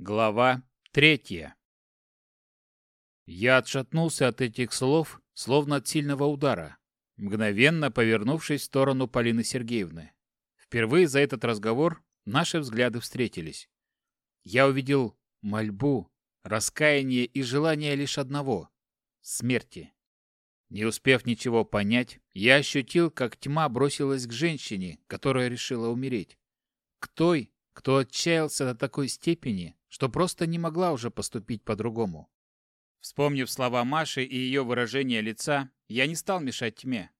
Глава третья. Я отшатнулся от этих слов, словно от сильного удара, мгновенно повернувшись в сторону Полины Сергеевны. Впервые за этот разговор наши взгляды встретились. Я увидел мольбу, раскаяние и желание лишь одного — смерти. Не успев ничего понять, я ощутил, как тьма бросилась к женщине, которая решила умереть. К той, кто отчаялся до такой степени, что просто не могла уже поступить по-другому. Вспомнив слова Маши и ее выражение лица, я не стал мешать тьме.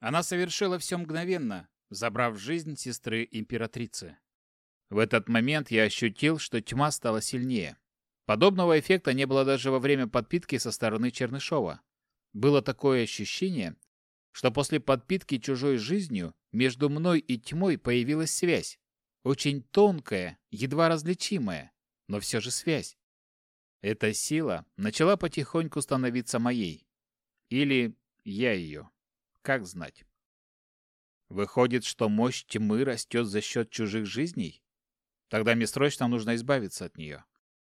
Она совершила все мгновенно, забрав жизнь сестры императрицы. В этот момент я ощутил, что тьма стала сильнее. Подобного эффекта не было даже во время подпитки со стороны Чернышова. Было такое ощущение, что после подпитки чужой жизнью между мной и тьмой появилась связь. Очень тонкая, едва различимая, но все же связь. Эта сила начала потихоньку становиться моей. Или я ее. Как знать? Выходит, что мощь тьмы растет за счет чужих жизней? Тогда мне срочно нужно избавиться от нее.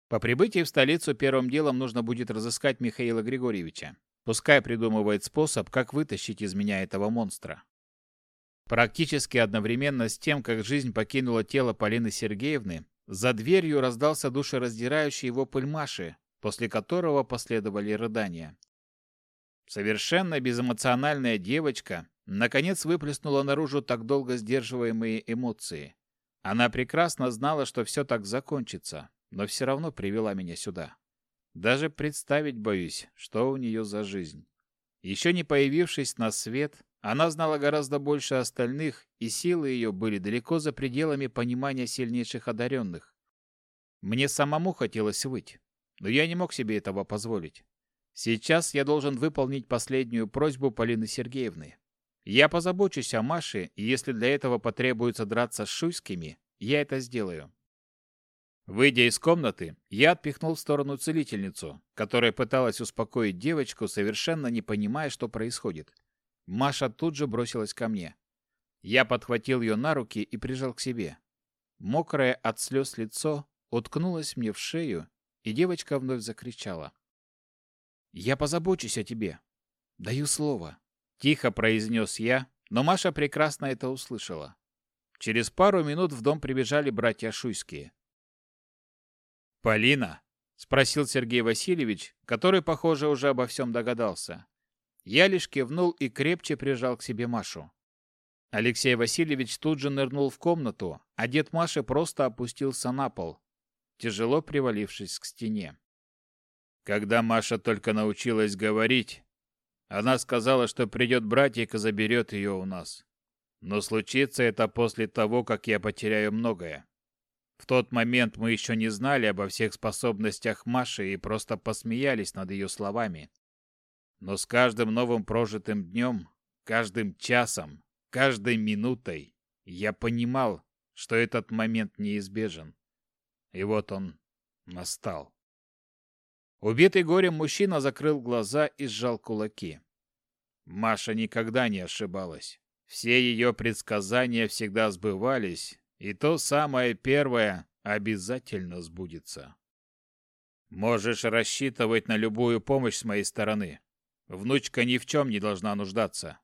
По прибытии в столицу первым делом нужно будет разыскать Михаила Григорьевича. Пускай придумывает способ, как вытащить из меня этого монстра. Практически одновременно с тем, как жизнь покинула тело Полины Сергеевны, за дверью раздался душераздирающий вопль Маши, после которого последовали рыдания. Совершенно безэмоциональная девочка наконец выплеснула наружу так долго сдерживаемые эмоции. Она прекрасно знала, что все так закончится, но все равно привела меня сюда. Даже представить боюсь, что у нее за жизнь. Еще не появившись на свет, она знала гораздо больше остальных, и силы ее были далеко за пределами понимания сильнейших одаренных. Мне самому хотелось выть, но я не мог себе этого позволить. Сейчас я должен выполнить последнюю просьбу Полины Сергеевны. Я позабочусь о Маше, и если для этого потребуется драться с шуйскими, я это сделаю. Выйдя из комнаты, я отпихнул в сторону целительницу, которая пыталась успокоить девочку, совершенно не понимая, что происходит. Маша тут же бросилась ко мне. Я подхватил ее на руки и прижал к себе. Мокрое от слез лицо уткнулось мне в шею, и девочка вновь закричала. «Я позабочусь о тебе. Даю слово», — тихо произнес я, но Маша прекрасно это услышала. Через пару минут в дом прибежали братья Шуйские. «Полина?» — спросил Сергей Васильевич, который, похоже, уже обо всем догадался. Я лишь кивнул и крепче прижал к себе Машу. Алексей Васильевич тут же нырнул в комнату, а дед Маши просто опустился на пол, тяжело привалившись к стене. Когда Маша только научилась говорить, она сказала, что придет братик и заберет ее у нас. Но случится это после того, как я потеряю многое. В тот момент мы еще не знали обо всех способностях Маши и просто посмеялись над ее словами. Но с каждым новым прожитым днем, каждым часом, каждой минутой я понимал, что этот момент неизбежен. И вот он настал. Убитый горем мужчина закрыл глаза и сжал кулаки. Маша никогда не ошибалась. Все ее предсказания всегда сбывались, и то самое первое обязательно сбудется. Можешь рассчитывать на любую помощь с моей стороны. Внучка ни в чем не должна нуждаться.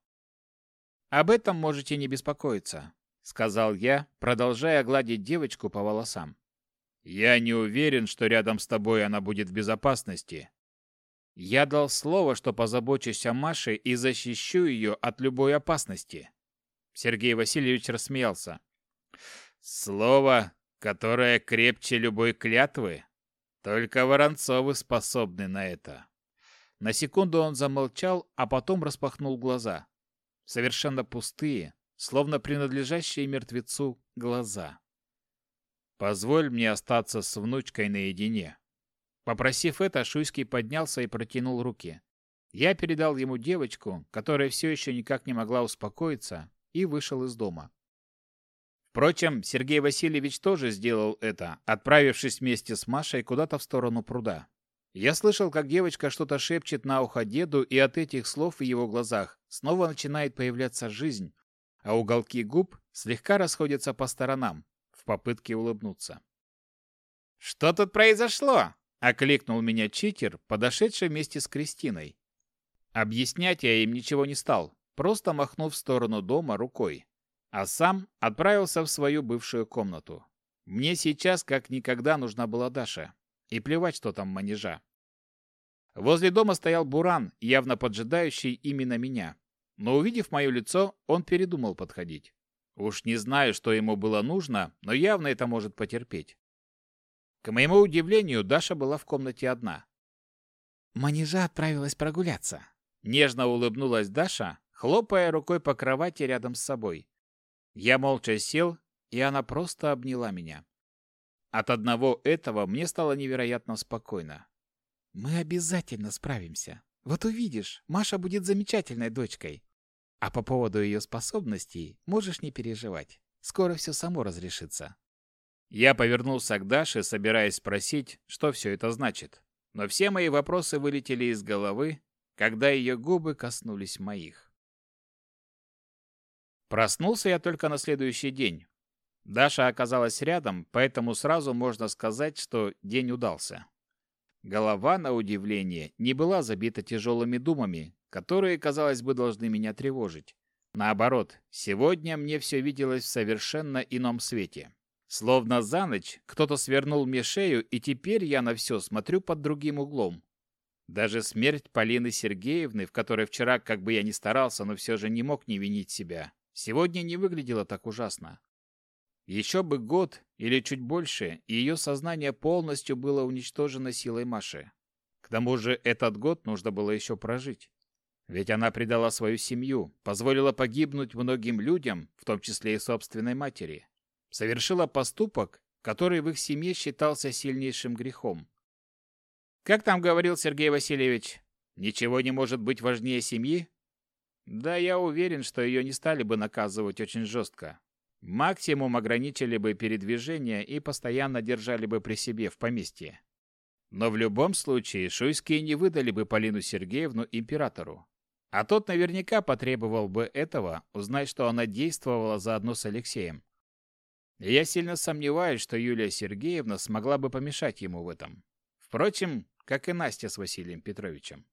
Об этом можете не беспокоиться, сказал я, продолжая гладить девочку по волосам. Я не уверен, что рядом с тобой она будет в безопасности. Я дал слово, что позабочусь о Маше и защищу ее от любой опасности. Сергей Васильевич рассмеялся. Слово, которое крепче любой клятвы. Только Воронцовы способны на это. На секунду он замолчал, а потом распахнул глаза. Совершенно пустые, словно принадлежащие мертвецу, глаза. «Позволь мне остаться с внучкой наедине». Попросив это, Шуйский поднялся и протянул руки. Я передал ему девочку, которая все еще никак не могла успокоиться, и вышел из дома. Впрочем, Сергей Васильевич тоже сделал это, отправившись вместе с Машей куда-то в сторону пруда. Я слышал, как девочка что-то шепчет на ухо деду, и от этих слов в его глазах снова начинает появляться жизнь, а уголки губ слегка расходятся по сторонам в попытке улыбнуться. «Что тут произошло?» — окликнул меня читер, подошедший вместе с Кристиной. Объяснять я им ничего не стал, просто махнув в сторону дома рукой, а сам отправился в свою бывшую комнату. Мне сейчас как никогда нужна была Даша, и плевать, что там манежа. Возле дома стоял Буран, явно поджидающий именно меня. Но увидев мое лицо, он передумал подходить. Уж не знаю, что ему было нужно, но явно это может потерпеть. К моему удивлению, Даша была в комнате одна. Манежа отправилась прогуляться. Нежно улыбнулась Даша, хлопая рукой по кровати рядом с собой. Я молча сел, и она просто обняла меня. От одного этого мне стало невероятно спокойно. Мы обязательно справимся. Вот увидишь, Маша будет замечательной дочкой. А по поводу ее способностей можешь не переживать. Скоро все само разрешится. Я повернулся к Даше, собираясь спросить, что все это значит. Но все мои вопросы вылетели из головы, когда ее губы коснулись моих. Проснулся я только на следующий день. Даша оказалась рядом, поэтому сразу можно сказать, что день удался. Голова, на удивление, не была забита тяжелыми думами, которые, казалось бы, должны меня тревожить. Наоборот, сегодня мне все виделось в совершенно ином свете. Словно за ночь кто-то свернул мне шею, и теперь я на все смотрю под другим углом. Даже смерть Полины Сергеевны, в которой вчера, как бы я ни старался, но все же не мог не винить себя, сегодня не выглядела так ужасно. Еще бы год или чуть больше, и ее сознание полностью было уничтожено силой Маши. К тому же этот год нужно было еще прожить. Ведь она предала свою семью, позволила погибнуть многим людям, в том числе и собственной матери. Совершила поступок, который в их семье считался сильнейшим грехом. Как там говорил Сергей Васильевич, ничего не может быть важнее семьи? Да, я уверен, что ее не стали бы наказывать очень жестко. Максимум ограничили бы передвижение и постоянно держали бы при себе в поместье. Но в любом случае шуйские не выдали бы Полину Сергеевну императору. А тот наверняка потребовал бы этого, узнать, что она действовала заодно с Алексеем. Я сильно сомневаюсь, что Юлия Сергеевна смогла бы помешать ему в этом. Впрочем, как и Настя с Василием Петровичем.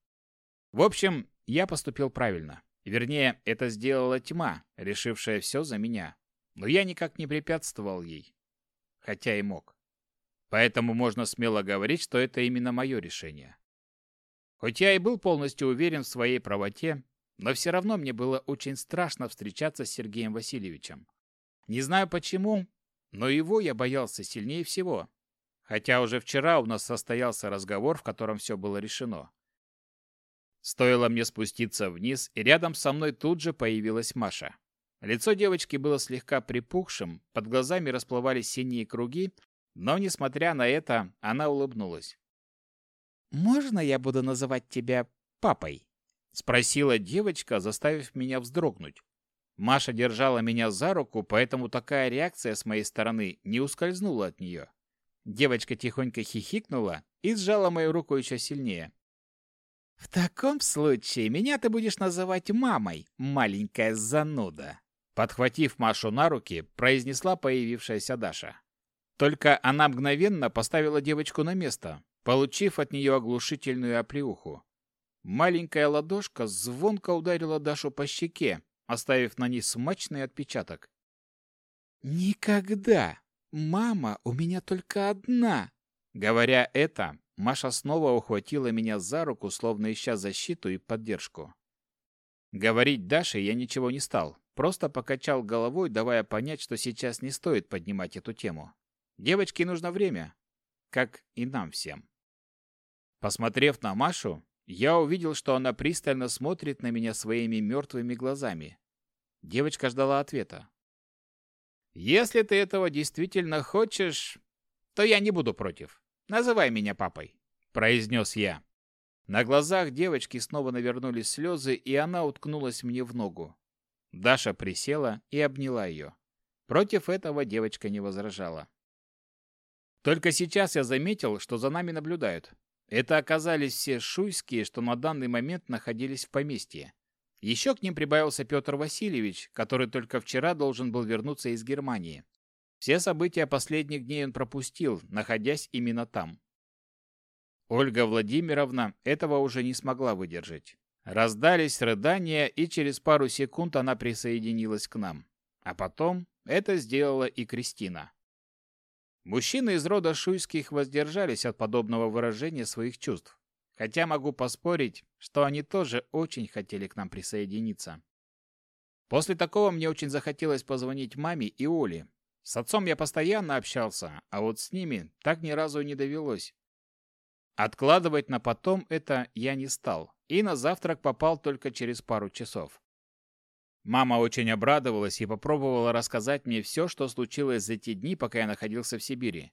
В общем, я поступил правильно. Вернее, это сделала тьма, решившая все за меня но я никак не препятствовал ей, хотя и мог. Поэтому можно смело говорить, что это именно мое решение. Хоть я и был полностью уверен в своей правоте, но все равно мне было очень страшно встречаться с Сергеем Васильевичем. Не знаю почему, но его я боялся сильнее всего. Хотя уже вчера у нас состоялся разговор, в котором все было решено. Стоило мне спуститься вниз, и рядом со мной тут же появилась Маша. Лицо девочки было слегка припухшим, под глазами расплывались синие круги, но, несмотря на это, она улыбнулась. «Можно я буду называть тебя папой?» — спросила девочка, заставив меня вздрогнуть. Маша держала меня за руку, поэтому такая реакция с моей стороны не ускользнула от нее. Девочка тихонько хихикнула и сжала мою руку еще сильнее. «В таком случае меня ты будешь называть мамой, маленькая зануда». Подхватив Машу на руки, произнесла появившаяся Даша. Только она мгновенно поставила девочку на место, получив от нее оглушительную оплеуху. Маленькая ладошка звонко ударила Дашу по щеке, оставив на ней смачный отпечаток. «Никогда! Мама у меня только одна!» Говоря это, Маша снова ухватила меня за руку, словно ища защиту и поддержку. Говорить Даше я ничего не стал, Просто покачал головой, давая понять, что сейчас не стоит поднимать эту тему. Девочке нужно время, как и нам всем. Посмотрев на Машу, я увидел, что она пристально смотрит на меня своими мертвыми глазами. Девочка ждала ответа. «Если ты этого действительно хочешь, то я не буду против. Называй меня папой», — произнес я. На глазах девочки снова навернулись слезы, и она уткнулась мне в ногу. Даша присела и обняла ее. Против этого девочка не возражала. Только сейчас я заметил, что за нами наблюдают. Это оказались все шуйские, что на данный момент находились в поместье. Еще к ним прибавился Петр Васильевич, который только вчера должен был вернуться из Германии. Все события последних дней он пропустил, находясь именно там. Ольга Владимировна этого уже не смогла выдержать. Раздались рыдания, и через пару секунд она присоединилась к нам. А потом это сделала и Кристина. Мужчины из рода Шуйских воздержались от подобного выражения своих чувств, хотя могу поспорить, что они тоже очень хотели к нам присоединиться. После такого мне очень захотелось позвонить маме и Оле. С отцом я постоянно общался, а вот с ними так ни разу не довелось. Откладывать на потом это я не стал, и на завтрак попал только через пару часов. Мама очень обрадовалась и попробовала рассказать мне все, что случилось за те дни, пока я находился в Сибири.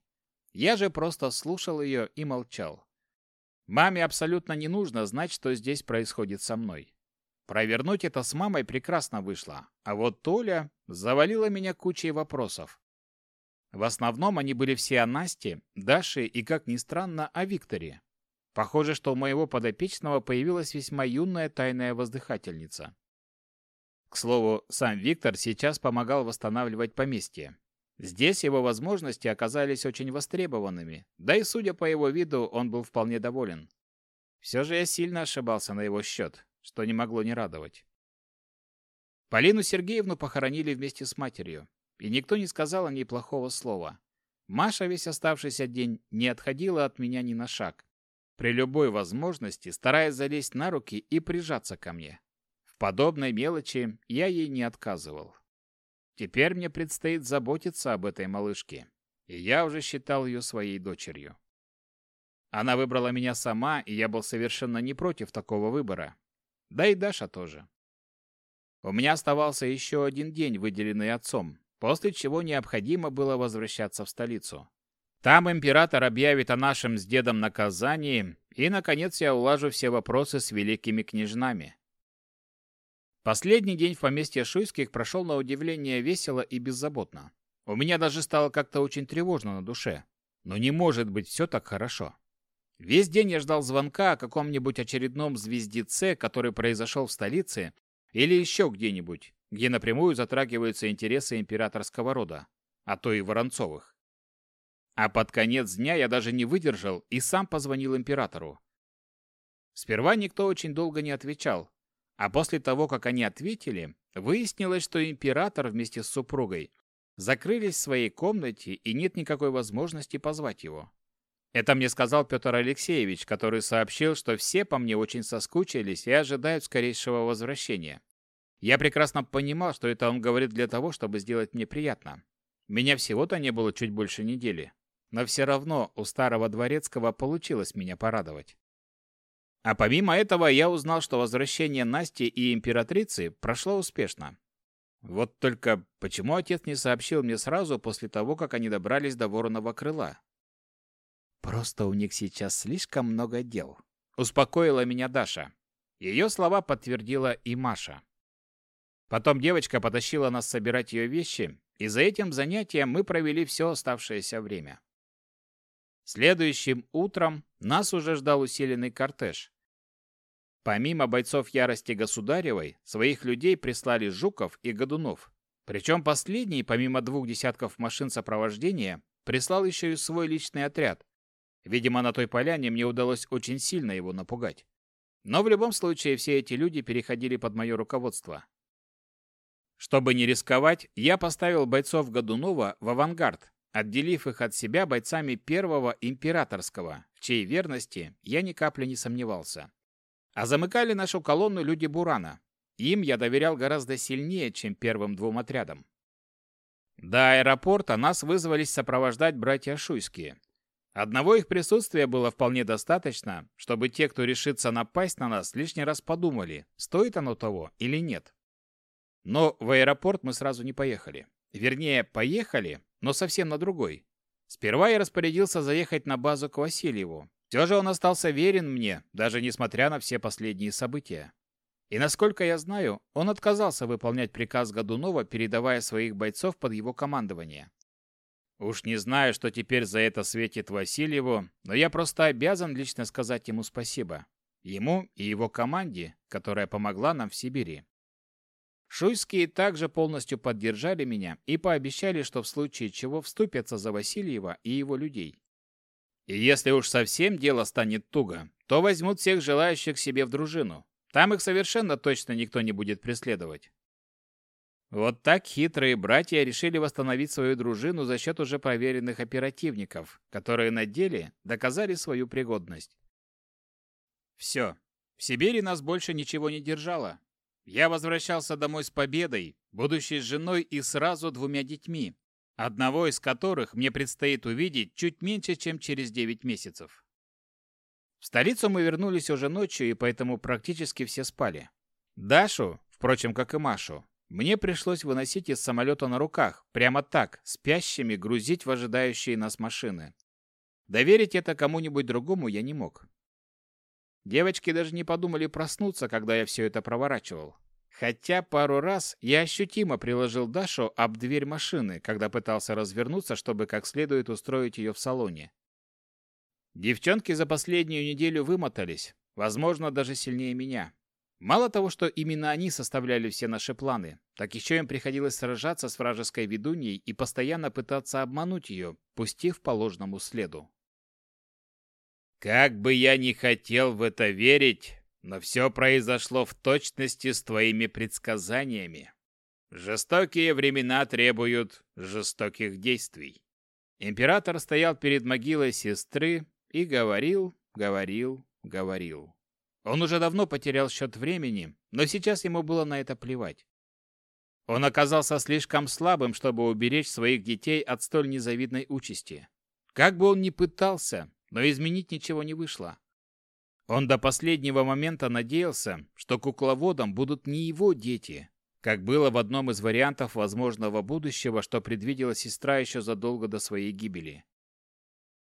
Я же просто слушал ее и молчал. Маме абсолютно не нужно знать, что здесь происходит со мной. Провернуть это с мамой прекрасно вышло, а вот Толя завалила меня кучей вопросов. В основном они были все о Насте, Даше и, как ни странно, о Викторе. Похоже, что у моего подопечного появилась весьма юная тайная воздыхательница. К слову, сам Виктор сейчас помогал восстанавливать поместье. Здесь его возможности оказались очень востребованными, да и, судя по его виду, он был вполне доволен. Все же я сильно ошибался на его счет, что не могло не радовать. Полину Сергеевну похоронили вместе с матерью и никто не сказал о ней плохого слова. Маша весь оставшийся день не отходила от меня ни на шаг, при любой возможности стараясь залезть на руки и прижаться ко мне. В подобной мелочи я ей не отказывал. Теперь мне предстоит заботиться об этой малышке, и я уже считал ее своей дочерью. Она выбрала меня сама, и я был совершенно не против такого выбора. Да и Даша тоже. У меня оставался еще один день, выделенный отцом, после чего необходимо было возвращаться в столицу. Там император объявит о нашем с дедом наказании, и, наконец, я улажу все вопросы с великими княжнами. Последний день в поместье Шуйских прошел на удивление весело и беззаботно. У меня даже стало как-то очень тревожно на душе. Но не может быть все так хорошо. Весь день я ждал звонка о каком-нибудь очередном звездеце, который произошел в столице, или еще где-нибудь, где напрямую затрагиваются интересы императорского рода, а то и Воронцовых. А под конец дня я даже не выдержал и сам позвонил императору. Сперва никто очень долго не отвечал, а после того, как они ответили, выяснилось, что император вместе с супругой закрылись в своей комнате и нет никакой возможности позвать его. Это мне сказал Петр Алексеевич, который сообщил, что все по мне очень соскучились и ожидают скорейшего возвращения. Я прекрасно понимал, что это он говорит для того, чтобы сделать мне приятно. Меня всего-то не было чуть больше недели. Но все равно у старого дворецкого получилось меня порадовать. А помимо этого я узнал, что возвращение Насти и императрицы прошло успешно. Вот только почему отец не сообщил мне сразу после того, как они добрались до Вороного крыла? Просто у них сейчас слишком много дел. Успокоила меня Даша. Ее слова подтвердила и Маша. Потом девочка потащила нас собирать ее вещи, и за этим занятием мы провели все оставшееся время. Следующим утром нас уже ждал усиленный кортеж. Помимо бойцов ярости Государевой, своих людей прислали Жуков и Годунов. Причем последний, помимо двух десятков машин сопровождения, прислал еще и свой личный отряд. Видимо, на той поляне мне удалось очень сильно его напугать. Но в любом случае все эти люди переходили под мое руководство. Чтобы не рисковать, я поставил бойцов Годунова в авангард, отделив их от себя бойцами первого императорского, в чьей верности я ни капли не сомневался. А замыкали нашу колонну люди Бурана. Им я доверял гораздо сильнее, чем первым двум отрядам. До аэропорта нас вызвались сопровождать братья Шуйские. Одного их присутствия было вполне достаточно, чтобы те, кто решится напасть на нас, лишний раз подумали, стоит оно того или нет. Но в аэропорт мы сразу не поехали. Вернее, поехали, но совсем на другой. Сперва я распорядился заехать на базу к Васильеву. Все же он остался верен мне, даже несмотря на все последние события. И насколько я знаю, он отказался выполнять приказ Годунова, передавая своих бойцов под его командование. Уж не знаю, что теперь за это светит Васильеву, но я просто обязан лично сказать ему спасибо. Ему и его команде, которая помогла нам в Сибири. Шуйские также полностью поддержали меня и пообещали, что в случае чего вступятся за Васильева и его людей. И если уж совсем дело станет туго, то возьмут всех желающих себе в дружину. Там их совершенно точно никто не будет преследовать. Вот так хитрые братья решили восстановить свою дружину за счет уже проверенных оперативников, которые на деле доказали свою пригодность. Все. В Сибири нас больше ничего не держало. Я возвращался домой с победой, будущей женой и сразу двумя детьми, одного из которых мне предстоит увидеть чуть меньше, чем через 9 месяцев. В столицу мы вернулись уже ночью, и поэтому практически все спали. Дашу, впрочем, как и Машу, мне пришлось выносить из самолета на руках, прямо так, спящими грузить в ожидающие нас машины. Доверить это кому-нибудь другому я не мог. Девочки даже не подумали проснуться, когда я все это проворачивал. Хотя пару раз я ощутимо приложил Дашу об дверь машины, когда пытался развернуться, чтобы как следует устроить ее в салоне. Девчонки за последнюю неделю вымотались, возможно, даже сильнее меня. Мало того, что именно они составляли все наши планы, так еще им приходилось сражаться с вражеской ведуньей и постоянно пытаться обмануть ее, пустив по ложному следу. Как бы я ни хотел в это верить, но все произошло в точности с твоими предсказаниями. Жестокие времена требуют жестоких действий. Император стоял перед могилой сестры и говорил, говорил, говорил. Он уже давно потерял счет времени, но сейчас ему было на это плевать. Он оказался слишком слабым, чтобы уберечь своих детей от столь незавидной участи. Как бы он ни пытался, но изменить ничего не вышло. Он до последнего момента надеялся, что кукловодом будут не его дети, как было в одном из вариантов возможного будущего, что предвидела сестра еще задолго до своей гибели.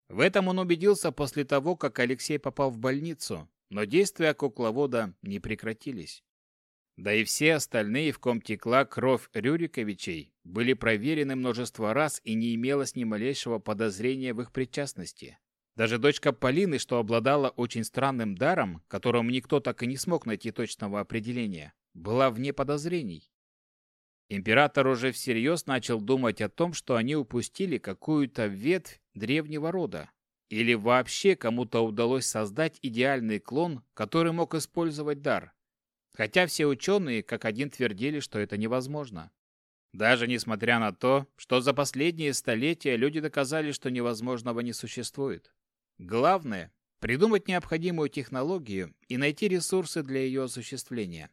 В этом он убедился после того, как Алексей попал в больницу, но действия кукловода не прекратились. Да и все остальные, в ком текла кровь Рюриковичей, были проверены множество раз и не имелось ни малейшего подозрения в их причастности. Даже дочка Полины, что обладала очень странным даром, которому никто так и не смог найти точного определения, была вне подозрений. Император уже всерьез начал думать о том, что они упустили какую-то ветвь древнего рода. Или вообще кому-то удалось создать идеальный клон, который мог использовать дар. Хотя все ученые как один твердили, что это невозможно. Даже несмотря на то, что за последние столетия люди доказали, что невозможного не существует. Главное – придумать необходимую технологию и найти ресурсы для ее осуществления.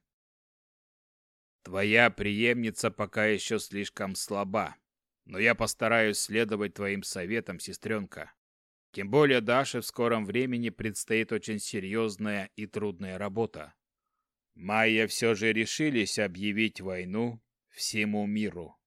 Твоя преемница пока еще слишком слаба, но я постараюсь следовать твоим советам, сестренка. Тем более Даше в скором времени предстоит очень серьезная и трудная работа. Майя все же решились объявить войну всему миру.